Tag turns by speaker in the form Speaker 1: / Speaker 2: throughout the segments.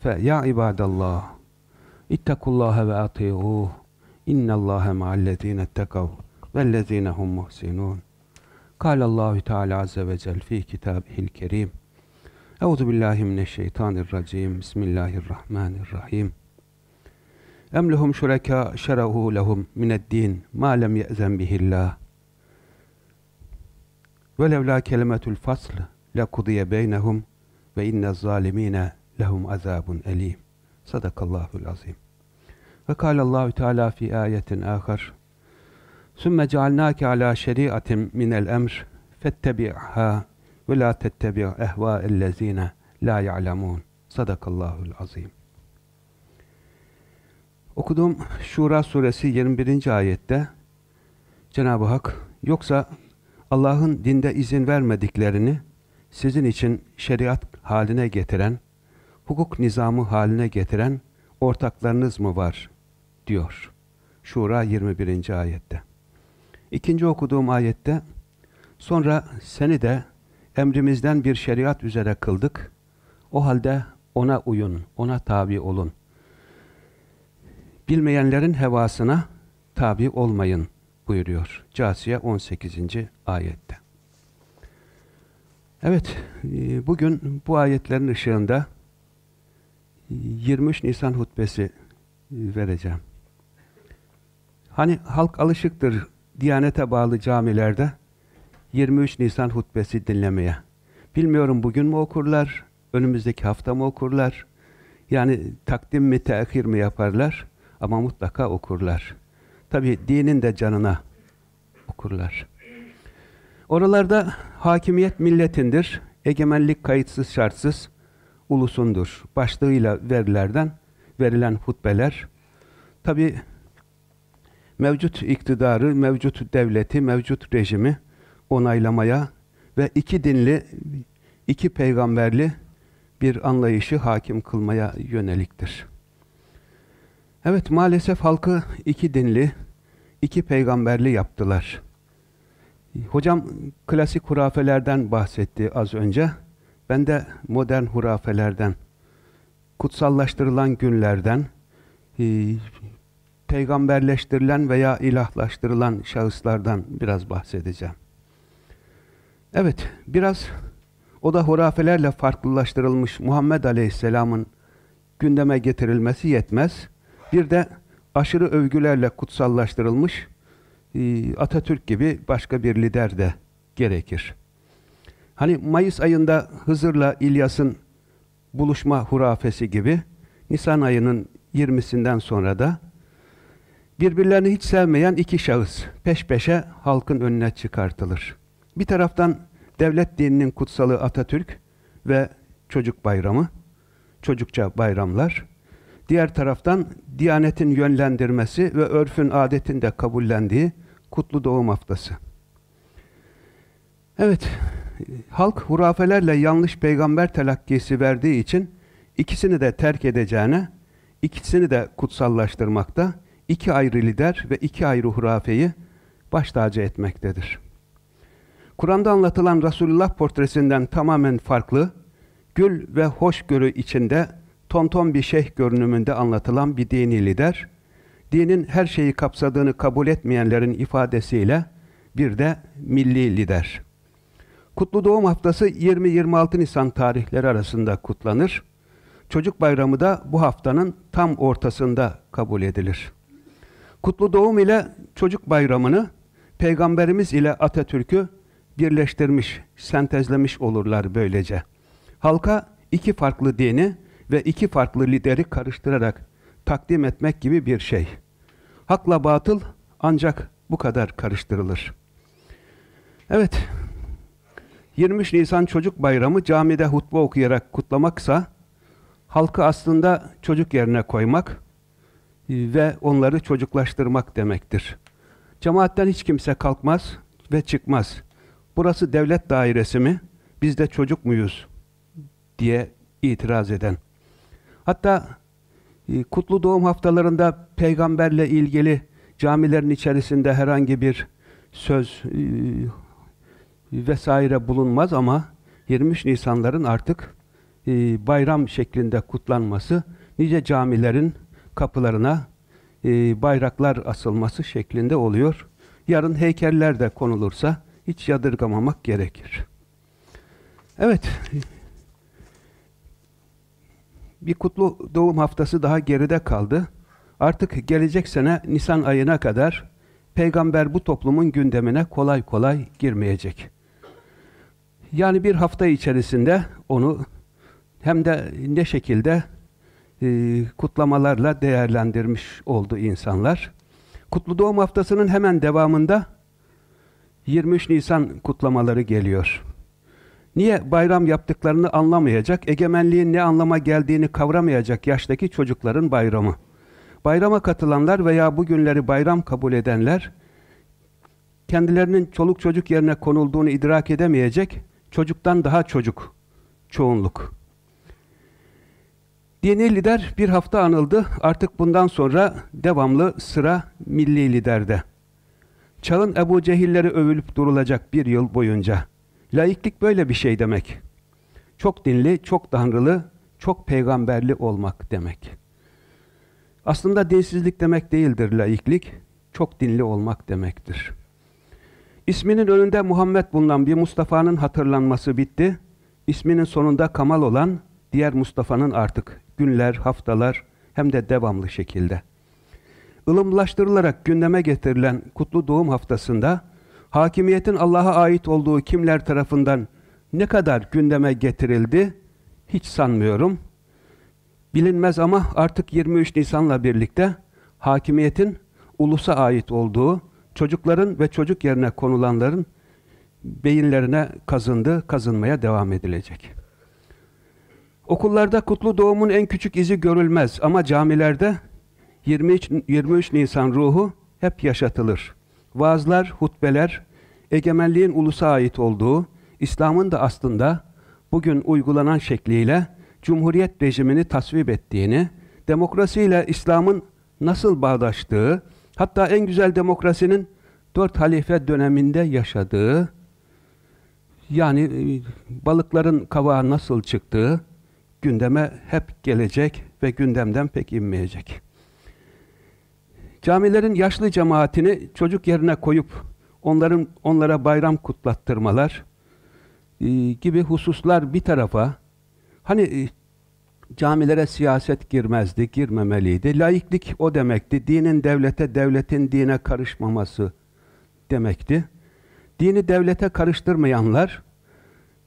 Speaker 1: Fe ya ibadallah ittakullaha ve ati'uh innallaha ma'allezine ettekav vellezine hum muhsinun. Kâlallahu Teala Azze ve Celle fi kitabihil kerim. Euzu billahi mineşşeytanirracim. Bismillahirrahmanirrahim. Em lehum şureka şerehu lehum mined-din ma lem ye'zen bihillah. Ve levla kelimetul fasl le kudiye beynehum ve inne zalimine lehum azabun elim. Sadakallahul azim. Ve kâlallahu teâlâ fî âyetin âkar. Sümme cealnâke alâ şeriatin minel emr fettebi'hâ ve lâ tettebi' ehvâellezîne lâ ya'lemûn. Sadakallahul azim. Okuduğum Şura suresi 21. ayette Cenab-ı Hak yoksa Allah'ın dinde izin vermediklerini sizin için şeriat haline getiren hukuk nizamı haline getiren ortaklarınız mı var? diyor. Şura 21. ayette. İkinci okuduğum ayette sonra seni de emrimizden bir şeriat üzere kıldık. O halde ona uyun, ona tabi olun. Bilmeyenlerin hevasına tabi olmayın buyuruyor. Casiye 18. ayette. Evet, bugün bu ayetlerin ışığında 23 Nisan hutbesi vereceğim. Hani halk alışıktır Diyanete bağlı camilerde 23 Nisan hutbesi dinlemeye. Bilmiyorum bugün mü okurlar, önümüzdeki hafta mı okurlar? Yani takdim mi, tehir mi yaparlar? Ama mutlaka okurlar. Tabi dinin de canına okurlar. Oralarda hakimiyet milletindir, egemenlik kayıtsız şartsız ulusundur. Başlığıyla verilerden verilen hutbeler. Tabi mevcut iktidarı, mevcut devleti, mevcut rejimi onaylamaya ve iki dinli, iki peygamberli bir anlayışı hakim kılmaya yöneliktir. Evet, maalesef halkı iki dinli, iki peygamberli yaptılar. Hocam klasik hurafelerden bahsetti az önce. Ben de modern hurafelerden, kutsallaştırılan günlerden, peygamberleştirilen veya ilahlaştırılan şahıslardan biraz bahsedeceğim. Evet, biraz o da hurafelerle farklılaştırılmış Muhammed Aleyhisselam'ın gündeme getirilmesi yetmez. Bir de aşırı övgülerle kutsallaştırılmış Atatürk gibi başka bir lider de gerekir. Hani Mayıs ayında Hızır'la İlyas'ın buluşma hurafesi gibi Nisan ayının 20'sinden sonra da birbirlerini hiç sevmeyen iki şahıs peş peşe halkın önüne çıkartılır. Bir taraftan devlet dininin kutsalı Atatürk ve çocuk bayramı, çocukça bayramlar. Diğer taraftan Diyanetin yönlendirmesi ve örfün adetin de kabullendiği Kutlu Doğum Haftası. Evet, halk hurafelerle yanlış peygamber telakkisi verdiği için ikisini de terk edeceğine, ikisini de kutsallaştırmakta, iki ayrı lider ve iki ayrı hurafeyi baş tacı etmektedir. Kur'an'da anlatılan Resulullah portresinden tamamen farklı, gül ve hoşgörü içinde tonton bir şeyh görünümünde anlatılan bir dini lider, dinin her şeyi kapsadığını kabul etmeyenlerin ifadesiyle bir de milli lider. Kutlu Doğum Haftası 20-26 Nisan tarihleri arasında kutlanır. Çocuk Bayramı da bu haftanın tam ortasında kabul edilir. Kutlu Doğum ile Çocuk Bayramı'nı Peygamberimiz ile Atatürk'ü birleştirmiş, sentezlemiş olurlar böylece. Halka iki farklı dini ve iki farklı lideri karıştırarak takdim etmek gibi bir şey. Hakla batıl ancak bu kadar karıştırılır. Evet, 23 Nisan Çocuk Bayramı camide hutbe okuyarak kutlamaksa, halkı aslında çocuk yerine koymak e, ve onları çocuklaştırmak demektir. Cemaatten hiç kimse kalkmaz ve çıkmaz. Burası devlet dairesi mi? Biz de çocuk muyuz? diye itiraz eden. Hatta e, kutlu doğum haftalarında peygamberle ilgili camilerin içerisinde herhangi bir söz e, vesaire bulunmaz ama 23 Nisanların artık e, bayram şeklinde kutlanması nice camilerin kapılarına e, bayraklar asılması şeklinde oluyor. Yarın heykeller de konulursa hiç yadırgamamak gerekir. Evet, bir kutlu doğum haftası daha geride kaldı. Artık gelecek sene Nisan ayına kadar peygamber bu toplumun gündemine kolay kolay girmeyecek. Yani bir hafta içerisinde onu hem de ne şekilde e, kutlamalarla değerlendirmiş oldu insanlar. Kutlu Doğum Haftası'nın hemen devamında 23 Nisan kutlamaları geliyor. Niye bayram yaptıklarını anlamayacak, egemenliğin ne anlama geldiğini kavramayacak yaştaki çocukların bayramı. Bayrama katılanlar veya bu günleri bayram kabul edenler, kendilerinin çoluk çocuk yerine konulduğunu idrak edemeyecek, çocuktan daha çocuk, çoğunluk. Dini lider bir hafta anıldı, artık bundan sonra devamlı sıra milli liderde. Çağın Ebu Cehilleri övülüp durulacak bir yıl boyunca. Laiklik böyle bir şey demek. Çok dinli, çok tanrılı, çok peygamberli olmak demek. Aslında dinsizlik demek değildir laiklik, çok dinli olmak demektir. İsminin önünde Muhammed bulunan bir Mustafa'nın hatırlanması bitti. İsminin sonunda Kamal olan diğer Mustafa'nın artık günler, haftalar hem de devamlı şekilde. Ilımlaştırılarak gündeme getirilen Kutlu Doğum Haftası'nda hakimiyetin Allah'a ait olduğu kimler tarafından ne kadar gündeme getirildi hiç sanmıyorum. Bilinmez ama artık 23 Nisan'la birlikte hakimiyetin ulusa ait olduğu, çocukların ve çocuk yerine konulanların beyinlerine kazındı, kazınmaya devam edilecek. Okullarda kutlu doğumun en küçük izi görülmez ama camilerde 23, 23 Nisan ruhu hep yaşatılır. Vaazlar, hutbeler, egemenliğin ulusa ait olduğu, İslam'ın da aslında bugün uygulanan şekliyle Cumhuriyet rejimini tasvip ettiğini, demokrasiyle İslam'ın nasıl bağdaştığı, hatta en güzel demokrasinin dört halife döneminde yaşadığı, yani e, balıkların kavağı nasıl çıktığı gündeme hep gelecek ve gündemden pek inmeyecek. Camilerin yaşlı cemaatini çocuk yerine koyup onların onlara bayram kutlattırmalar e, gibi hususlar bir tarafa hani e, camilere siyaset girmezdi, girmemeliydi. Laiklik o demekti. Dinin devlete, devletin dine karışmaması demekti. Dini devlete karıştırmayanlar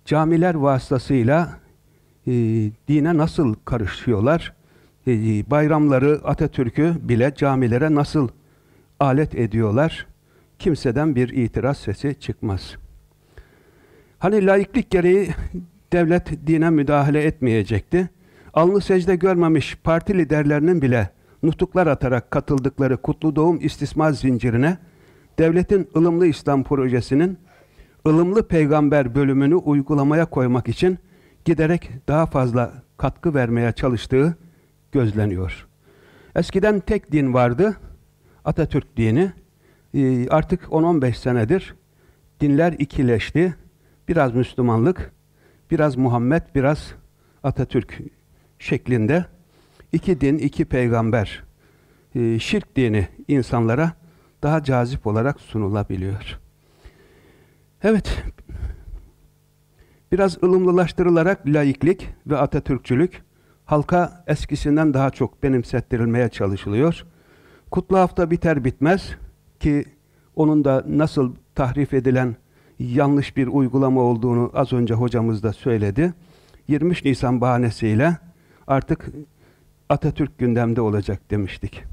Speaker 1: camiler vasıtasıyla e, dine nasıl karışıyorlar? E, bayramları, Atatürk'ü bile camilere nasıl alet ediyorlar? Kimseden bir itiraz sesi çıkmaz. Hani laiklik gereği devlet dine müdahale etmeyecekti. Alnı secde görmemiş parti liderlerinin bile nutuklar atarak katıldıkları Kutlu Doğum istismar zincirine devletin ılımlı İslam projesinin ılımlı peygamber bölümünü uygulamaya koymak için giderek daha fazla katkı vermeye çalıştığı gözleniyor. Eskiden tek din vardı, Atatürk dini. Ee, artık 10-15 senedir dinler ikileşti. Biraz Müslümanlık, biraz Muhammed, biraz Atatürk şeklinde. iki din, iki peygamber, ee, şirk dini insanlara daha cazip olarak sunulabiliyor. Evet, biraz ılımlılaştırılarak laiklik ve Atatürkçülük halka eskisinden daha çok benimsettirilmeye çalışılıyor. Kutlu hafta biter bitmez ki onun da nasıl tahrif edilen yanlış bir uygulama olduğunu az önce hocamız da söyledi. 23 Nisan bahanesiyle artık Atatürk gündemde olacak demiştik.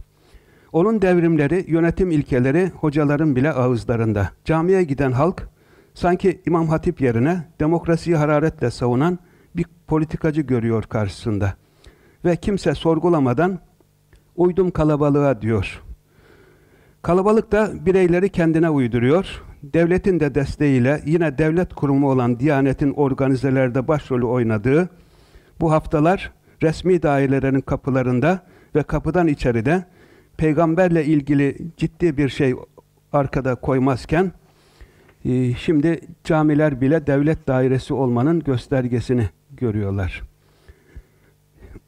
Speaker 1: Onun devrimleri, yönetim ilkeleri hocaların bile ağızlarında. Camiye giden halk sanki İmam Hatip yerine demokrasiyi hararetle savunan bir politikacı görüyor karşısında. ve kimse sorgulamadan uydum kalabalığa diyor. Kalabalık da bireyleri kendine uyduruyor. Devletin de desteğiyle yine devlet kurumu olan Diyanet'in organizelerde başrolü oynadığı bu haftalar resmi dairelerin kapılarında ve kapıdan içeride peygamberle ilgili ciddi bir şey arkada koymazken e, şimdi camiler bile devlet dairesi olmanın göstergesini görüyorlar.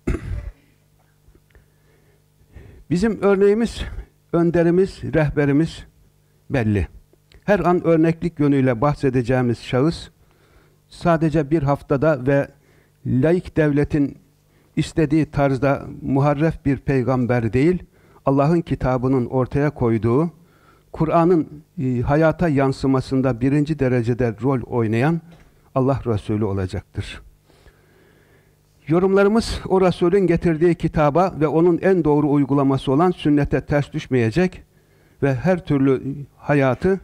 Speaker 1: Bizim örneğimiz, önderimiz, rehberimiz belli. Her an örneklik yönüyle bahsedeceğimiz şahıs sadece bir haftada ve laik devletin istediği tarzda muharref bir peygamber değil, Allah'ın kitabının ortaya koyduğu, Kur'an'ın e, hayata yansımasında birinci derecede rol oynayan Allah Resulü olacaktır. Yorumlarımız o Resulün getirdiği kitaba ve onun en doğru uygulaması olan sünnete ters düşmeyecek ve her türlü hayatı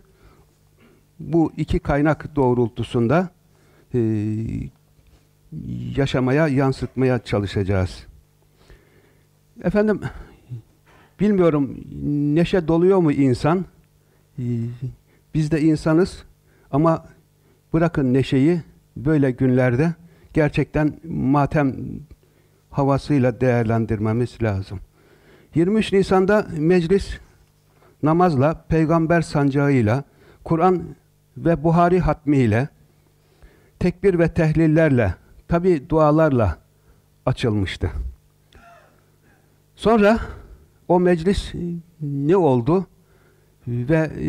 Speaker 1: bu iki kaynak doğrultusunda e, yaşamaya, yansıtmaya çalışacağız. Efendim, bilmiyorum neşe doluyor mu insan? Biz de insanız ama bırakın neşeyi böyle günlerde gerçekten matem havasıyla değerlendirmemiz lazım. 23 Nisan'da meclis namazla, peygamber sancağıyla, Kur'an ve Buhari hatmiyle, tekbir ve tehlillerle tabi dualarla açılmıştı. Sonra o meclis ne oldu? Ve e,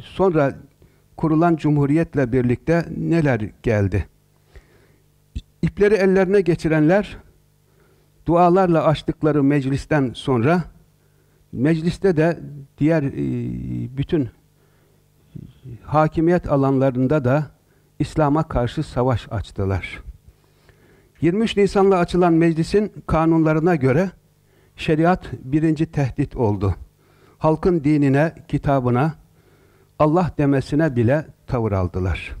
Speaker 1: sonra kurulan cumhuriyetle birlikte neler geldi? İpleri ellerine geçirenler dualarla açtıkları meclisten sonra mecliste de diğer e, bütün hakimiyet alanlarında da İslam'a karşı savaş açtılar. 23 Nisan'la açılan meclisin kanunlarına göre şeriat birinci tehdit oldu. Halkın dinine, kitabına, Allah demesine bile tavır aldılar.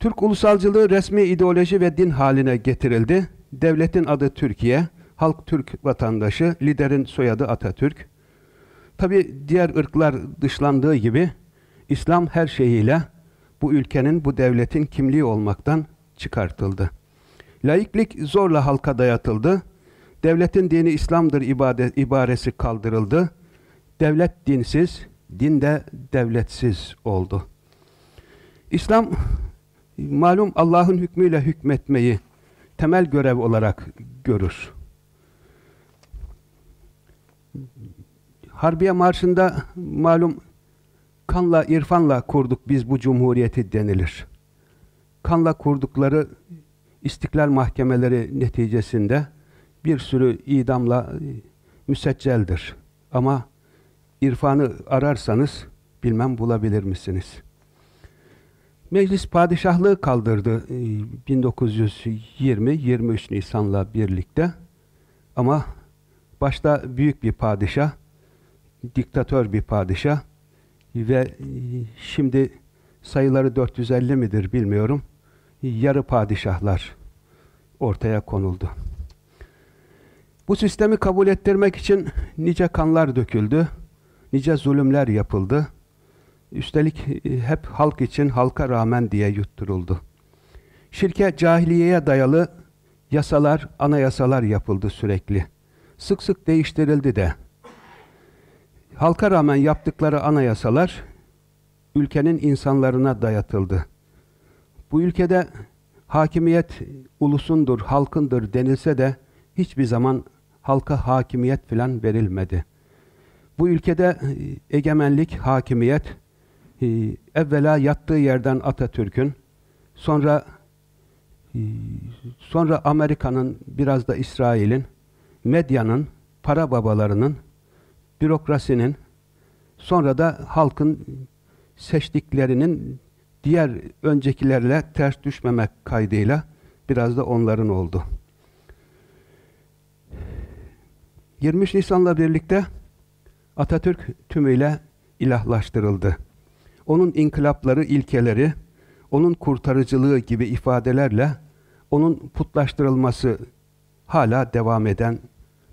Speaker 1: Türk ulusalcılığı resmi ideoloji ve din haline getirildi. Devletin adı Türkiye, halk Türk vatandaşı, liderin soyadı Atatürk. Tabi diğer ırklar dışlandığı gibi İslam her şeyiyle bu ülkenin, bu devletin kimliği olmaktan çıkartıldı. Laiklik zorla halka dayatıldı. Devletin dini İslam'dır ibadet, ibaresi kaldırıldı. Devlet dinsiz, din de devletsiz oldu. İslam malum Allah'ın hükmüyle hükmetmeyi temel görev olarak görür. Harbiye Marşı'nda malum kanla, irfanla kurduk biz bu cumhuriyeti denilir. Kanla kurdukları istiklal mahkemeleri neticesinde bir sürü idamla e, müsecceldir. Ama irfanı ararsanız bilmem bulabilir misiniz? Meclis padişahlığı kaldırdı 1920-23 e, Nisan'la birlikte. Ama başta büyük bir padişah, diktatör bir padişah ve e, şimdi sayıları 450 midir bilmiyorum. Yarı padişahlar ortaya konuldu. Bu sistemi kabul ettirmek için nice kanlar döküldü, nice zulümler yapıldı. Üstelik e, hep halk için halka rağmen diye yutturuldu. Şirke cahiliyeye dayalı yasalar, anayasalar yapıldı sürekli. Sık sık değiştirildi de. Halka rağmen yaptıkları anayasalar ülkenin insanlarına dayatıldı. Bu ülkede hakimiyet ulusundur, halkındır denilse de hiçbir zaman halka hakimiyet filan verilmedi. Bu ülkede e, egemenlik, hakimiyet e, evvela yattığı yerden Atatürk'ün, sonra e, sonra Amerika'nın, biraz da İsrail'in, medyanın, para babalarının, bürokrasinin, sonra da halkın seçtiklerinin diğer öncekilerle ters düşmemek kaydıyla biraz da onların oldu. 23 Nisan'la birlikte Atatürk tümüyle ilahlaştırıldı. Onun inkılapları, ilkeleri, onun kurtarıcılığı gibi ifadelerle onun putlaştırılması hala devam eden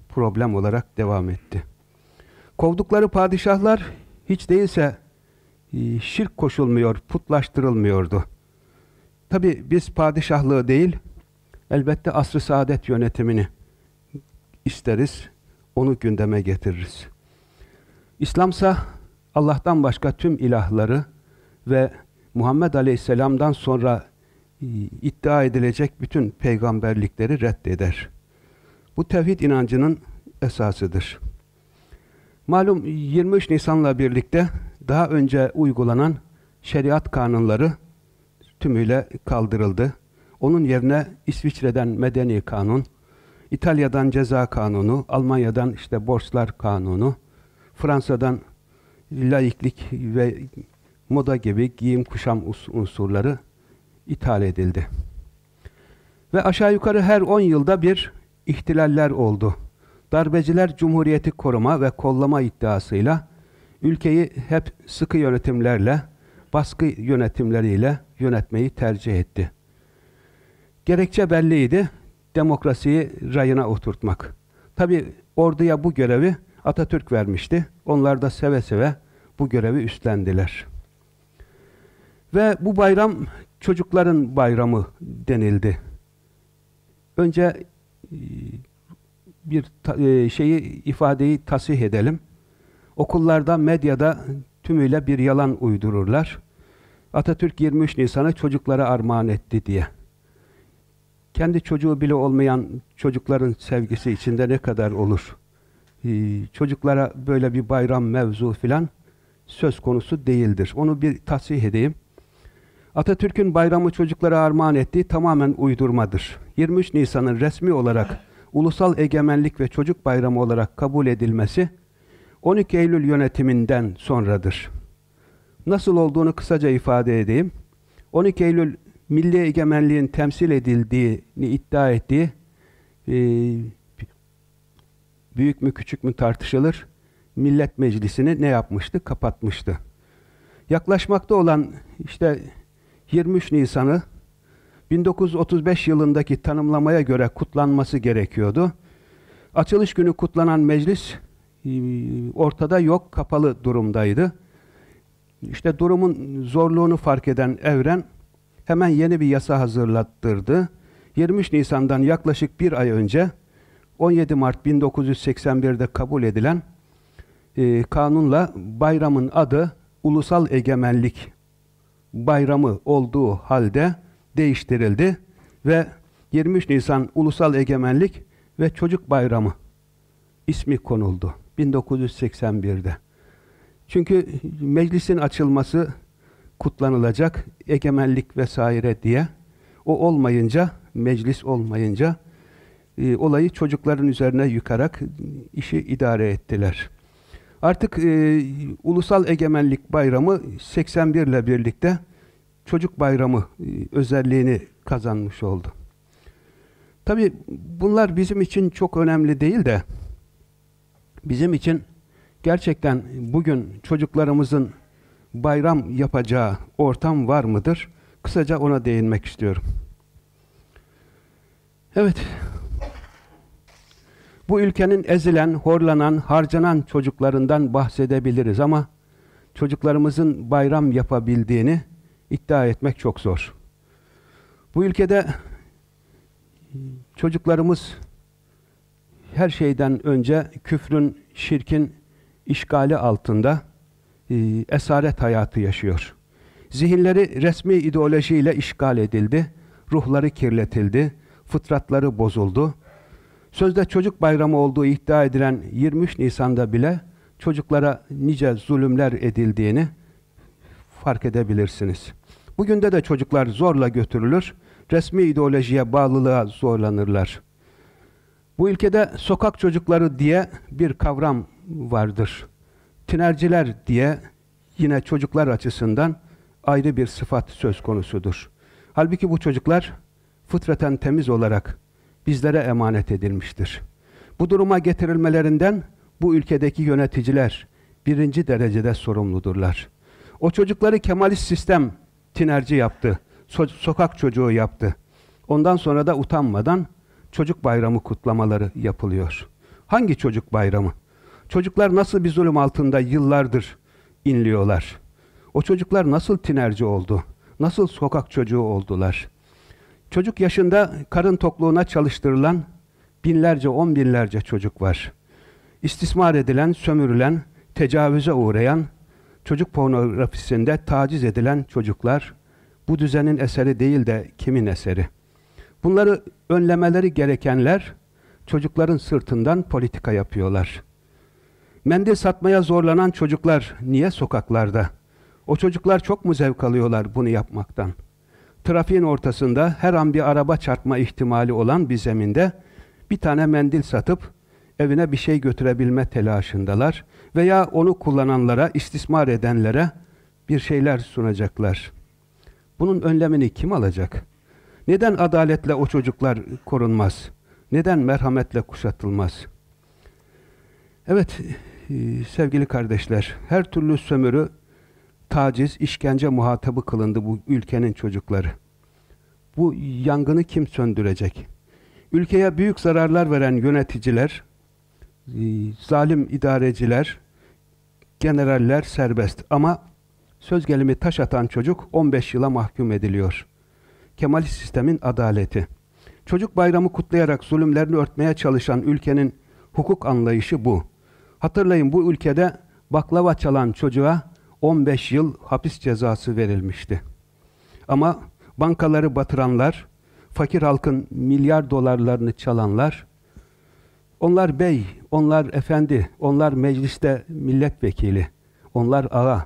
Speaker 1: problem olarak devam etti. Kovdukları padişahlar hiç değilse şirk koşulmuyor, putlaştırılmıyordu. Tabi biz padişahlığı değil, elbette asr-ı saadet yönetimini isteriz, onu gündeme getiririz. İslamsa Allah'tan başka tüm ilahları ve Muhammed Aleyhisselam'dan sonra e, iddia edilecek bütün peygamberlikleri reddeder. Bu tevhid inancının esasıdır. Malum 23 Nisan'la birlikte daha önce uygulanan şeriat kanunları tümüyle kaldırıldı. Onun yerine İsviçre'den medeni kanun, İtalya'dan ceza kanunu, Almanya'dan işte borçlar kanunu, Fransa'dan laiklik ve moda gibi giyim kuşam unsurları ithal edildi. Ve aşağı yukarı her 10 yılda bir ihtilaller oldu. Darbeciler Cumhuriyeti koruma ve kollama iddiasıyla ülkeyi hep sıkı yönetimlerle, baskı yönetimleriyle yönetmeyi tercih etti. Gerekçe belliydi, demokrasiyi rayına oturtmak. Tabi orduya bu görevi Atatürk vermişti. Onlar da seve seve bu görevi üstlendiler. Ve bu bayram çocukların bayramı denildi. Önce e, bir e, şeyi ifadeyi tasih edelim. Okullarda, medyada tümüyle bir yalan uydururlar. Atatürk 23 Nisan'ı çocuklara armağan etti diye. Kendi çocuğu bile olmayan çocukların sevgisi içinde ne kadar olur? Ee, çocuklara böyle bir bayram mevzu filan söz konusu değildir. Onu bir tasih edeyim. Atatürk'ün bayramı çocuklara armağan ettiği tamamen uydurmadır. 23 Nisan'ın resmi olarak ulusal egemenlik ve çocuk bayramı olarak kabul edilmesi 12 Eylül yönetiminden sonradır. Nasıl olduğunu kısaca ifade edeyim. 12 Eylül milli egemenliğin temsil edildiğini iddia ettiği e, büyük mü küçük mü tartışılır. Millet Meclisi'ni ne yapmıştı? Kapatmıştı. Yaklaşmakta olan işte 23 Nisan'ı 1935 yılındaki tanımlamaya göre kutlanması gerekiyordu. Açılış günü kutlanan meclis ortada yok, kapalı durumdaydı. İşte durumun zorluğunu fark eden Evren hemen yeni bir yasa hazırlattırdı. 23 Nisan'dan yaklaşık bir ay önce 17 Mart 1981'de kabul edilen e, kanunla bayramın adı Ulusal Egemenlik Bayramı olduğu halde değiştirildi ve 23 Nisan Ulusal Egemenlik ve Çocuk Bayramı ismi konuldu 1981'de. Çünkü meclisin açılması kutlanılacak, egemenlik vesaire diye o olmayınca, meclis olmayınca e, olayı çocukların üzerine yıkarak işi idare ettiler. Artık e, Ulusal Egemenlik Bayramı 81 ile birlikte Çocuk Bayramı e, özelliğini kazanmış oldu. Tabi bunlar bizim için çok önemli değil de bizim için gerçekten bugün çocuklarımızın bayram yapacağı ortam var mıdır? Kısaca ona değinmek istiyorum. Evet, bu ülkenin ezilen, horlanan, harcanan çocuklarından bahsedebiliriz ama çocuklarımızın bayram yapabildiğini iddia etmek çok zor. Bu ülkede çocuklarımız her şeyden önce küfrün, şirkin işgali altında e, esaret hayatı yaşıyor. Zihinleri resmi ideolojiyle işgal edildi, ruhları kirletildi, fıtratları bozuldu. Sözde çocuk bayramı olduğu iddia edilen 23 Nisan'da bile çocuklara nice zulümler edildiğini fark edebilirsiniz. Bugün de de çocuklar zorla götürülür, resmi ideolojiye bağlılığa zorlanırlar. Bu ülkede sokak çocukları diye bir kavram vardır. Tinerciler diye yine çocuklar açısından ayrı bir sıfat söz konusudur. Halbuki bu çocuklar fıtraten temiz olarak bizlere emanet edilmiştir. Bu duruma getirilmelerinden bu ülkedeki yöneticiler birinci derecede sorumludurlar. O çocukları Kemalist sistem tinerci yaptı, so sokak çocuğu yaptı. Ondan sonra da utanmadan çocuk bayramı kutlamaları yapılıyor. Hangi çocuk bayramı? Çocuklar nasıl bir zulüm altında yıllardır inliyorlar? O çocuklar nasıl tinerci oldu? Nasıl sokak çocuğu oldular? Çocuk yaşında karın tokluğuna çalıştırılan binlerce, on binlerce çocuk var. İstismar edilen, sömürülen, tecavüze uğrayan, çocuk pornografisinde taciz edilen çocuklar bu düzenin eseri değil de kimin eseri? Bunları önlemeleri gerekenler çocukların sırtından politika yapıyorlar. Mendil satmaya zorlanan çocuklar niye sokaklarda? O çocuklar çok mu zevk alıyorlar bunu yapmaktan? Trafiğin ortasında her an bir araba çarpma ihtimali olan bir zeminde bir tane mendil satıp evine bir şey götürebilme telaşındalar veya onu kullananlara, istismar edenlere bir şeyler sunacaklar. Bunun önlemini kim alacak? Neden adaletle o çocuklar korunmaz? Neden merhametle kuşatılmaz? Evet, e, sevgili kardeşler, her türlü sömürü, taciz, işkence muhatabı kılındı bu ülkenin çocukları. Bu yangını kim söndürecek? Ülkeye büyük zararlar veren yöneticiler, e, zalim idareciler, generaller serbest ama söz gelimi taş atan çocuk 15 yıla mahkum ediliyor. Kemalist sistemin adaleti. Çocuk bayramı kutlayarak zulümlerini örtmeye çalışan ülkenin hukuk anlayışı bu. Hatırlayın bu ülkede baklava çalan çocuğa 15 yıl hapis cezası verilmişti. Ama bankaları batıranlar, fakir halkın milyar dolarlarını çalanlar, onlar bey, onlar efendi, onlar mecliste milletvekili, onlar ağa,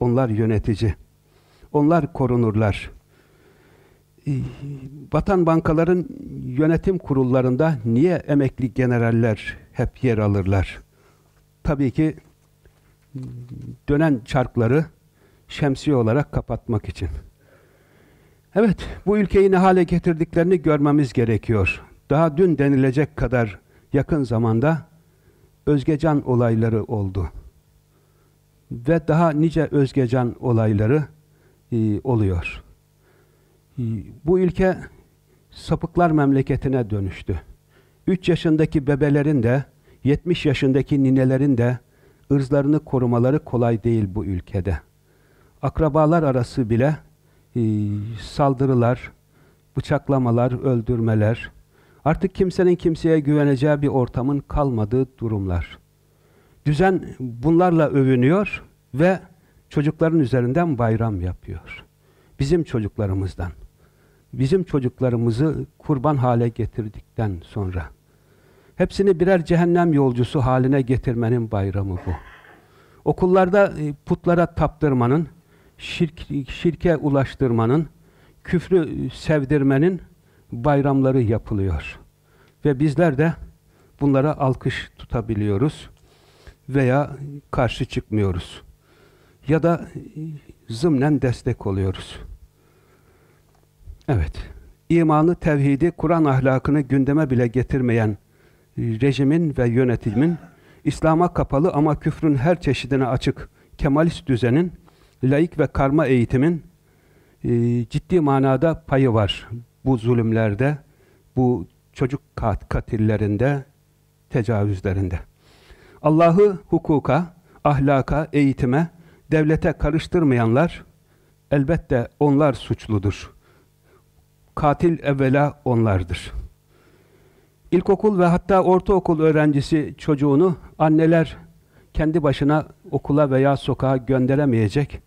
Speaker 1: onlar yönetici, onlar korunurlar. Batan bankaların yönetim kurullarında niye emekli generaller hep yer alırlar? Tabii ki dönen çarkları şemsiye olarak kapatmak için. Evet, bu ülkeyi ne hale getirdiklerini görmemiz gerekiyor. Daha dün denilecek kadar yakın zamanda Özgecan olayları oldu. Ve daha nice Özgecan olayları e, oluyor. E, bu ülke sapıklar memleketine dönüştü. 3 yaşındaki bebelerin de 70 yaşındaki ninelerin de ırzlarını korumaları kolay değil bu ülkede. Akrabalar arası bile e, saldırılar, bıçaklamalar, öldürmeler, artık kimsenin kimseye güveneceği bir ortamın kalmadığı durumlar. Düzen bunlarla övünüyor ve çocukların üzerinden bayram yapıyor. Bizim çocuklarımızdan. Bizim çocuklarımızı kurban hale getirdikten sonra. Hepsini birer cehennem yolcusu haline getirmenin bayramı bu. Okullarda e, putlara taptırmanın, şirk, şirke ulaştırmanın, küfrü sevdirmenin bayramları yapılıyor. Ve bizler de bunlara alkış tutabiliyoruz veya karşı çıkmıyoruz. Ya da zımnen destek oluyoruz. Evet, imanı, tevhidi, Kur'an ahlakını gündeme bile getirmeyen rejimin ve yönetimin, İslam'a kapalı ama küfrün her çeşidine açık Kemalist düzenin, laik ve karma eğitimin e, ciddi manada payı var bu zulümlerde, bu çocuk kat katillerinde, tecavüzlerinde. Allah'ı hukuka, ahlaka, eğitime, devlete karıştırmayanlar elbette onlar suçludur. Katil evvela onlardır. İlkokul ve hatta ortaokul öğrencisi çocuğunu anneler kendi başına okula veya sokağa gönderemeyecek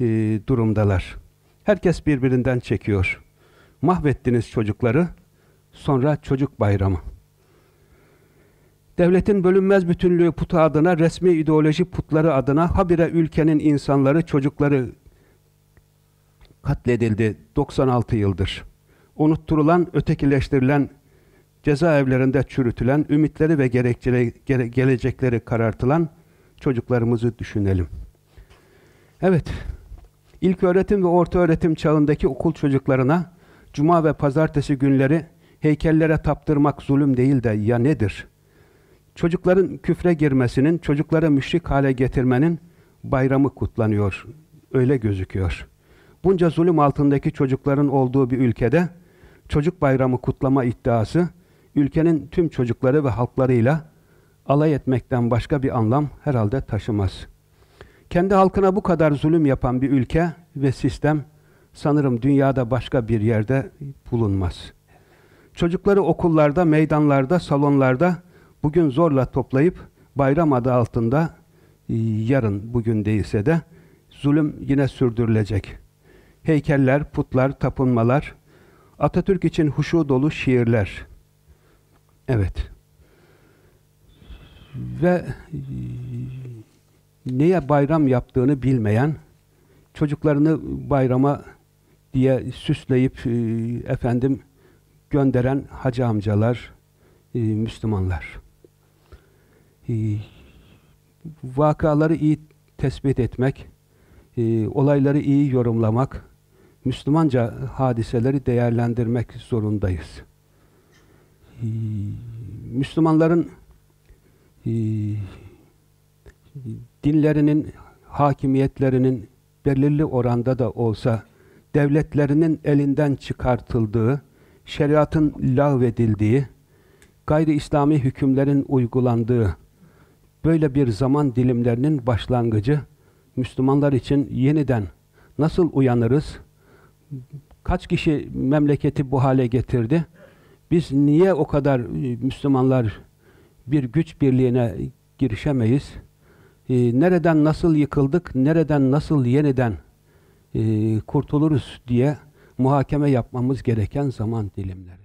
Speaker 1: e, durumdalar. Herkes birbirinden çekiyor. Mahvettiniz çocukları, sonra çocuk bayramı. Devletin bölünmez bütünlüğü putu adına, resmi ideoloji putları adına habire ülkenin insanları, çocukları katledildi 96 yıldır. Unutturulan, ötekileştirilen, cezaevlerinde çürütülen, ümitleri ve gerekçeleri, gelecekleri karartılan çocuklarımızı düşünelim. Evet, ilk öğretim ve orta öğretim çağındaki okul çocuklarına cuma ve pazartesi günleri heykellere taptırmak zulüm değil de ya nedir? Çocukların küfre girmesinin, çocuklara müşrik hale getirmenin bayramı kutlanıyor. Öyle gözüküyor. Bunca zulüm altındaki çocukların olduğu bir ülkede çocuk bayramı kutlama iddiası ülkenin tüm çocukları ve halklarıyla alay etmekten başka bir anlam herhalde taşımaz. Kendi halkına bu kadar zulüm yapan bir ülke ve sistem sanırım dünyada başka bir yerde bulunmaz. Çocukları okullarda, meydanlarda, salonlarda bugün zorla toplayıp bayram adı altında e, yarın bugün değilse de zulüm yine sürdürülecek. Heykeller, putlar, tapınmalar, Atatürk için huşu dolu şiirler. Evet. Ve e, neye bayram yaptığını bilmeyen, çocuklarını bayrama diye süsleyip e, efendim gönderen hacı amcalar, Müslümanlar. E, vakaları iyi tespit etmek, e, olayları iyi yorumlamak, Müslümanca hadiseleri değerlendirmek zorundayız. E, Müslümanların e, dinlerinin, hakimiyetlerinin belirli oranda da olsa devletlerinin elinden çıkartıldığı, şeriatın lağvedildiği, gayri İslami hükümlerin uygulandığı böyle bir zaman dilimlerinin başlangıcı Müslümanlar için yeniden nasıl uyanırız? Kaç kişi memleketi bu hale getirdi? Biz niye o kadar e, Müslümanlar bir güç birliğine girişemeyiz? Ee, nereden nasıl yıkıldık, nereden nasıl yeniden e, kurtuluruz diye muhakeme yapmamız gereken zaman dilimleri.